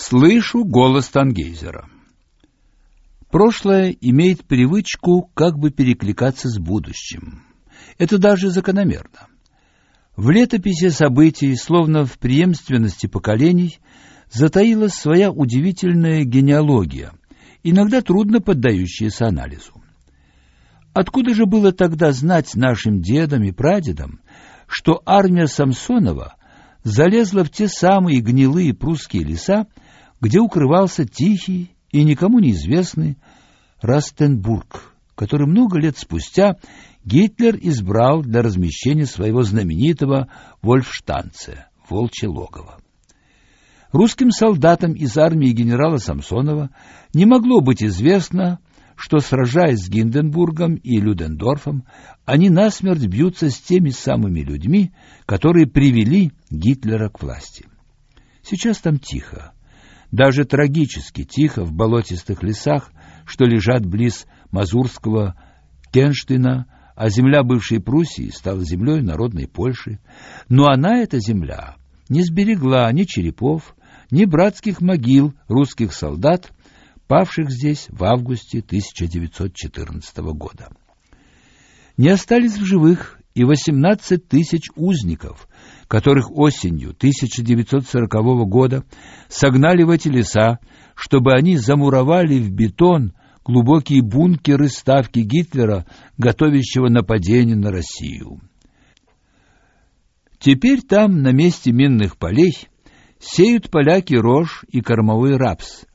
Слышу голос Тангейзера. Прошлое имеет привычку как бы перекликаться с будущим. Это даже закономерно. В летописи событий, словно в преемственности поколений, затаилась своя удивительная генеалогия, иногда трудно поддающаяся анализу. Откуда же было тогда знать нашим дедам и прадедам, что армия Самсонова залезла в те самые гнилые прусские леса, где укрывался тихий и никому неизвестный Растенбург, который много лет спустя Гитлер избрал для размещения своего знаменитого Вольфштанца, волчье логово. Русским солдатам из армии генерала Самсонова не могло быть известно, что, сражаясь с Гинденбургом и Людендорфом, они насмерть бьются с теми самыми людьми, которые привели Гитлера к власти. Сейчас там тихо, даже трагически тихо в болотистых лесах, что лежат близ Мазурского Кенштейна, а земля бывшей Пруссии стала землей народной Польши. Но она, эта земля, не сберегла ни черепов, ни братских могил русских солдат, павших здесь в августе 1914 года. Не остались в живых и 18 тысяч узников, которых осенью 1940 года согнали в эти леса, чтобы они замуровали в бетон глубокие бункеры ставки Гитлера, готовящего нападение на Россию. Теперь там, на месте минных полей, сеют поляки рожь и кормовой рапс,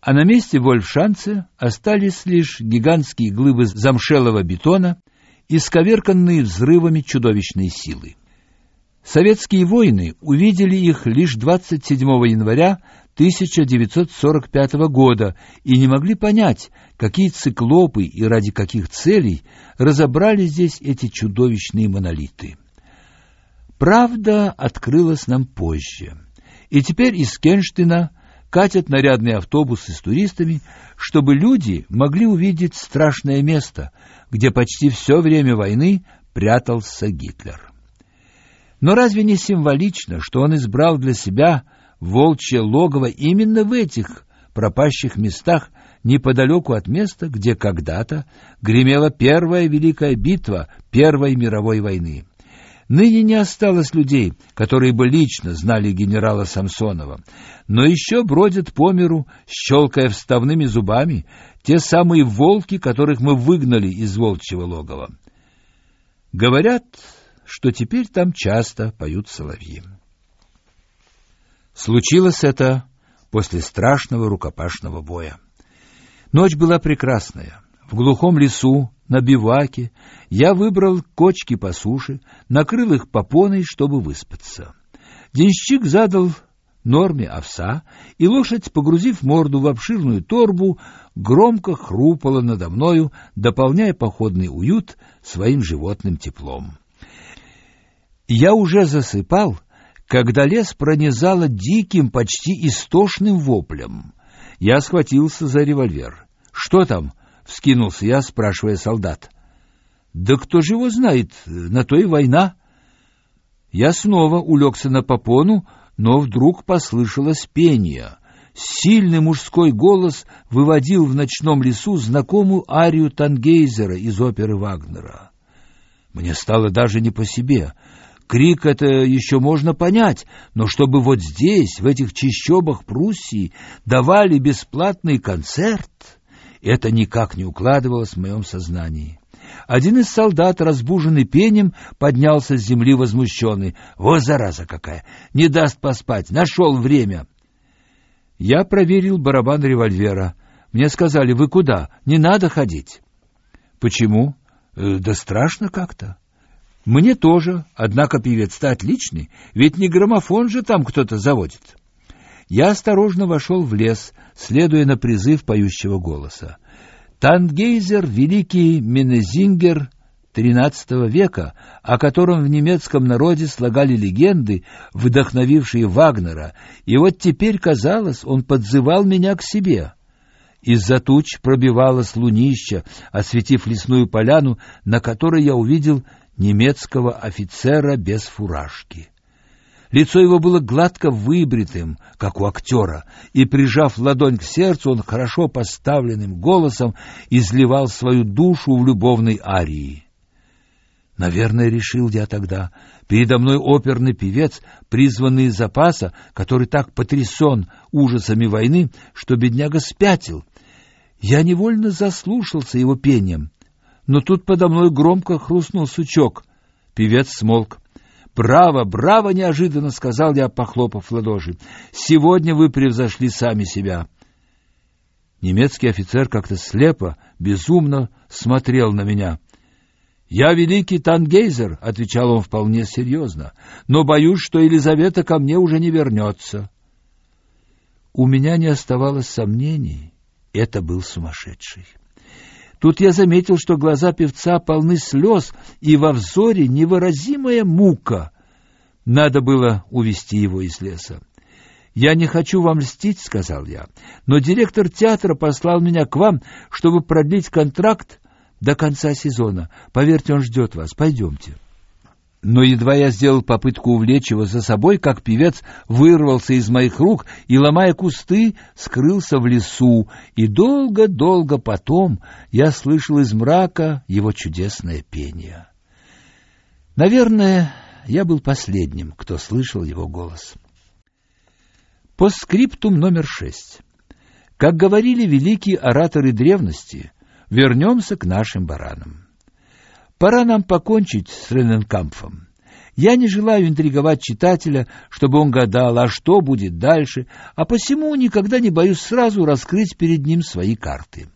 а на месте Вольфшанца остались лишь гигантские глыбы замшелого бетона, исковерканные взрывами чудовищной силы. Советские воины увидели их лишь 27 января 1945 года и не могли понять, какие циклопы и ради каких целей разобрали здесь эти чудовищные монолиты. Правда открылась нам позже. И теперь из Кенштина катят нарядные автобусы с туристами, чтобы люди могли увидеть страшное место, где почти все время войны прятался Гитлер. Но разве не символично, что он избрал для себя волчье логово именно в этих пропащих местах неподалеку от места, где когда-то гремела первая великая битва Первой мировой войны? Ныне не осталось людей, которые бы лично знали генерала Самсонова, но еще бродят по миру, щелкая вставными зубами, те самые волки, которых мы выгнали из волчьего логова. Говорят, что теперь там часто поют соловьи. Случилось это после страшного рукопашного боя. Ночь была прекрасная. В глухом лесу на биваке я выбрал кочки по суше, накрыл их попоной, чтобы выспаться. Денщик задал норме овса, и лошадь, погрузив морду в обширную торбу, громко хрупала надо мною, дополняя походный уют своим животным теплом. Я уже засыпал, когда лес пронизало диким, почти истошным воплем. Я схватился за револьвер. «Что там?» — вскинулся я, спрашивая солдат. «Да кто же его знает? На то и война». Я снова улегся на попону, но вдруг послышалось пение. Сильный мужской голос выводил в ночном лесу знакомую арию Тангейзера из оперы Вагнера. Мне стало даже не по себе. Крик это еще можно понять, но чтобы вот здесь, в этих чащобах Пруссии, давали бесплатный концерт... Это никак не укладывалось в моем сознании. Один из солдат, разбуженный пением, поднялся с земли возмущенный. «Вот зараза какая! Не даст поспать! Нашел время!» Я проверил барабан револьвера. Мне сказали, «Вы куда? Не надо ходить». «Почему?» э, «Да страшно как-то». «Мне тоже, однако певец-то отличный, ведь не граммофон же там кто-то заводит». Я осторожно вошел в лес, следуя на призыв поющего голоса. Тангейзер — великий Менезингер XIII века, о котором в немецком народе слагали легенды, вдохновившие Вагнера, и вот теперь, казалось, он подзывал меня к себе. Из-за туч пробивалось лунище, осветив лесную поляну, на которой я увидел немецкого офицера без фуражки. Лицо его было гладко выбритым, как у актера, и, прижав ладонь к сердцу, он хорошо поставленным голосом изливал свою душу в любовной арии. Наверное, решил я тогда, передо мной оперный певец, призванный из запаса, который так потрясен ужасами войны, что бедняга спятил. Я невольно заслушался его пением, но тут подо мной громко хрустнул сучок. Певец смолк. «Браво, браво!» — неожиданно сказал я, похлопав ладоши. «Сегодня вы превзошли сами себя». Немецкий офицер как-то слепо, безумно смотрел на меня. «Я великий Тангейзер», — отвечал он вполне серьезно, «но боюсь, что Елизавета ко мне уже не вернется». У меня не оставалось сомнений, это был сумасшедший. Тут я заметил, что глаза певца полны слез, и во взоре невыразимая мука. Надо было увести его из леса. «Я не хочу вам льстить», — сказал я, — «но директор театра послал меня к вам, чтобы продлить контракт до конца сезона. Поверьте, он ждет вас. Пойдемте». Но едва я сделал попытку увлечь его за собой, как певец вырвался из моих рук и, ломая кусты, скрылся в лесу, и долго-долго потом я слышал из мрака его чудесное пение. Наверное, я был последним, кто слышал его голос. По скриптум номер шесть. Как говорили великие ораторы древности, вернемся к нашим баранам. Пора нам покончить с Рененкампфом. Я не желаю интриговать читателя, чтобы он гадал, а что будет дальше, а посему никогда не боюсь сразу раскрыть перед ним свои карты.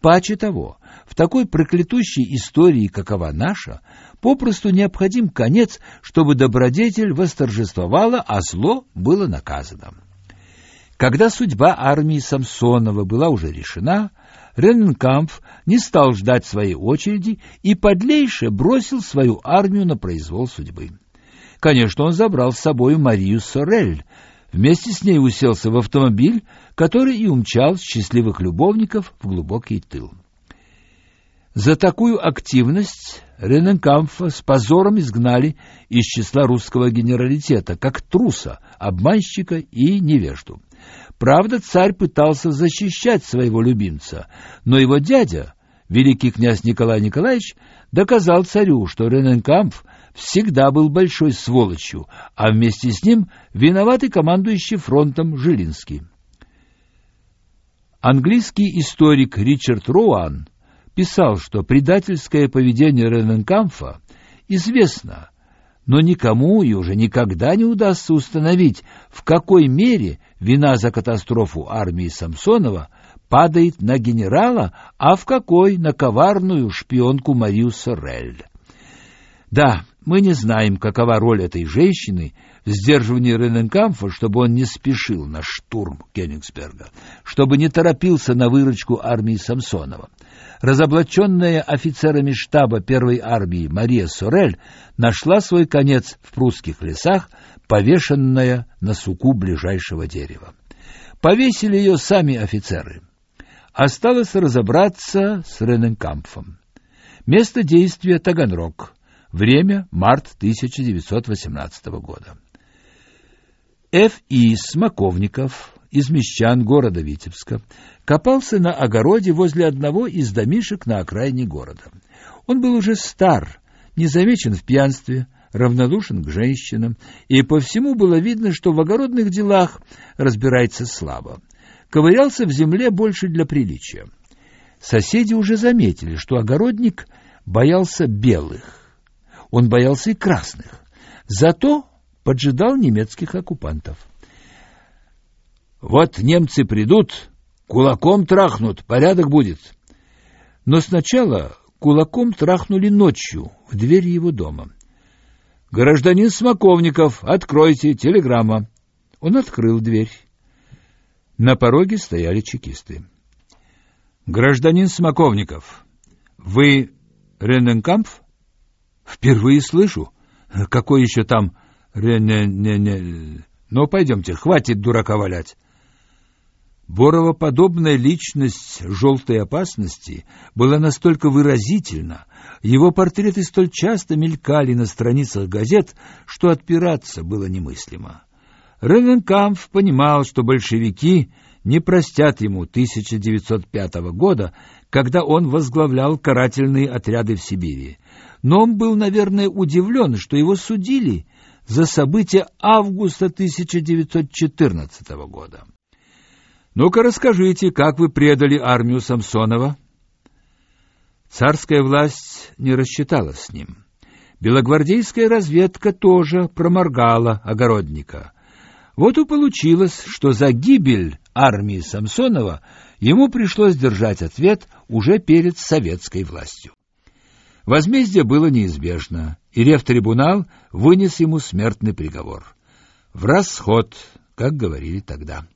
Паче того, в такой проклятущей истории, какова наша, попросту необходим конец, чтобы добродетель восторжествовала, а зло было наказано. Когда судьба армии Самсонова была уже решена, Рененкампф не стал ждать своей очереди и подлейше бросил свою армию на произвол судьбы. Конечно, он забрал с собой Марию Сорель, вместе с ней уселся в автомобиль, который и умчал счастливых любовников в глубокий тыл. За такую активность Рененкамфа с позором изгнали из числа русского генералитета, как труса, обманщика и невежду. Правда, царь пытался защищать своего любимца, но его дядя, великий князь Николай Николаевич, доказал царю, что Рененкампф всегда был большой сволочью, а вместе с ним виноватый командующий фронтом Жилинский. Английский историк Ричард Роуан писал, что предательское поведение Рененкампфа известно, но никому и уже никогда не удастся установить, в какой мере вина за катастрофу армии Самсонова падает на генерала, а в какой — на коварную шпионку Марию Сорель. Да, мы не знаем, какова роль этой женщины в сдерживании Рененкамфа, чтобы он не спешил на штурм Кёнигсберга, чтобы не торопился на выручку армии Самсонова. Разоблаченная офицерами штаба первой армии Мария Сорель нашла свой конец в прусских лесах, повешенная на суку ближайшего дерева. Повесили ее сами офицеры. Осталось разобраться с Рененкампфом. Место действия Таганрог. Время март 1918 года. Ф.И. Смоковников из мещан города Витебска копался на огороде возле одного из домишек на окраине города. Он был уже стар, не замечен в пьянстве, равнодушен к женщинам, и по всему было видно, что в огородных делах разбирается слабо. Ковырялся в земле больше для приличия. Соседи уже заметили, что огородник боялся белых. Он боялся и красных. Зато поджидал немецких оккупантов. Вот немцы придут, кулаком трахнут, порядок будет. Но сначала кулаком трахнули ночью в двери его дома. Гражданин Смоковников, откройте, телеграмма. Он открыл дверь. На пороге стояли чекисты. Гражданин Смоковников, вы Рененкампф? Впервые слышу. Какой еще там Рене... Не, не... Ну, пойдемте, хватит дурака валять. Боровоподобная личность желтой опасности была настолько выразительна, его портреты столь часто мелькали на страницах газет, что отпираться было немыслимо. Рененкамф понимал, что большевики не простят ему 1905 года, когда он возглавлял карательные отряды в Сибири. Но он был, наверное, удивлен, что его судили за события августа 1914 года. Ну-ка расскажите, как вы предали армию Самсонова? Царская власть не рассчиталась с ним. Белогвардейская разведка тоже проморгала огородника. Вот и получилось, что за гибель армии Самсонова ему пришлось держать ответ уже перед советской властью. Возмездие было неизбежно, и рефтрибунал вынес ему смертный приговор. В расход, как говорили тогда.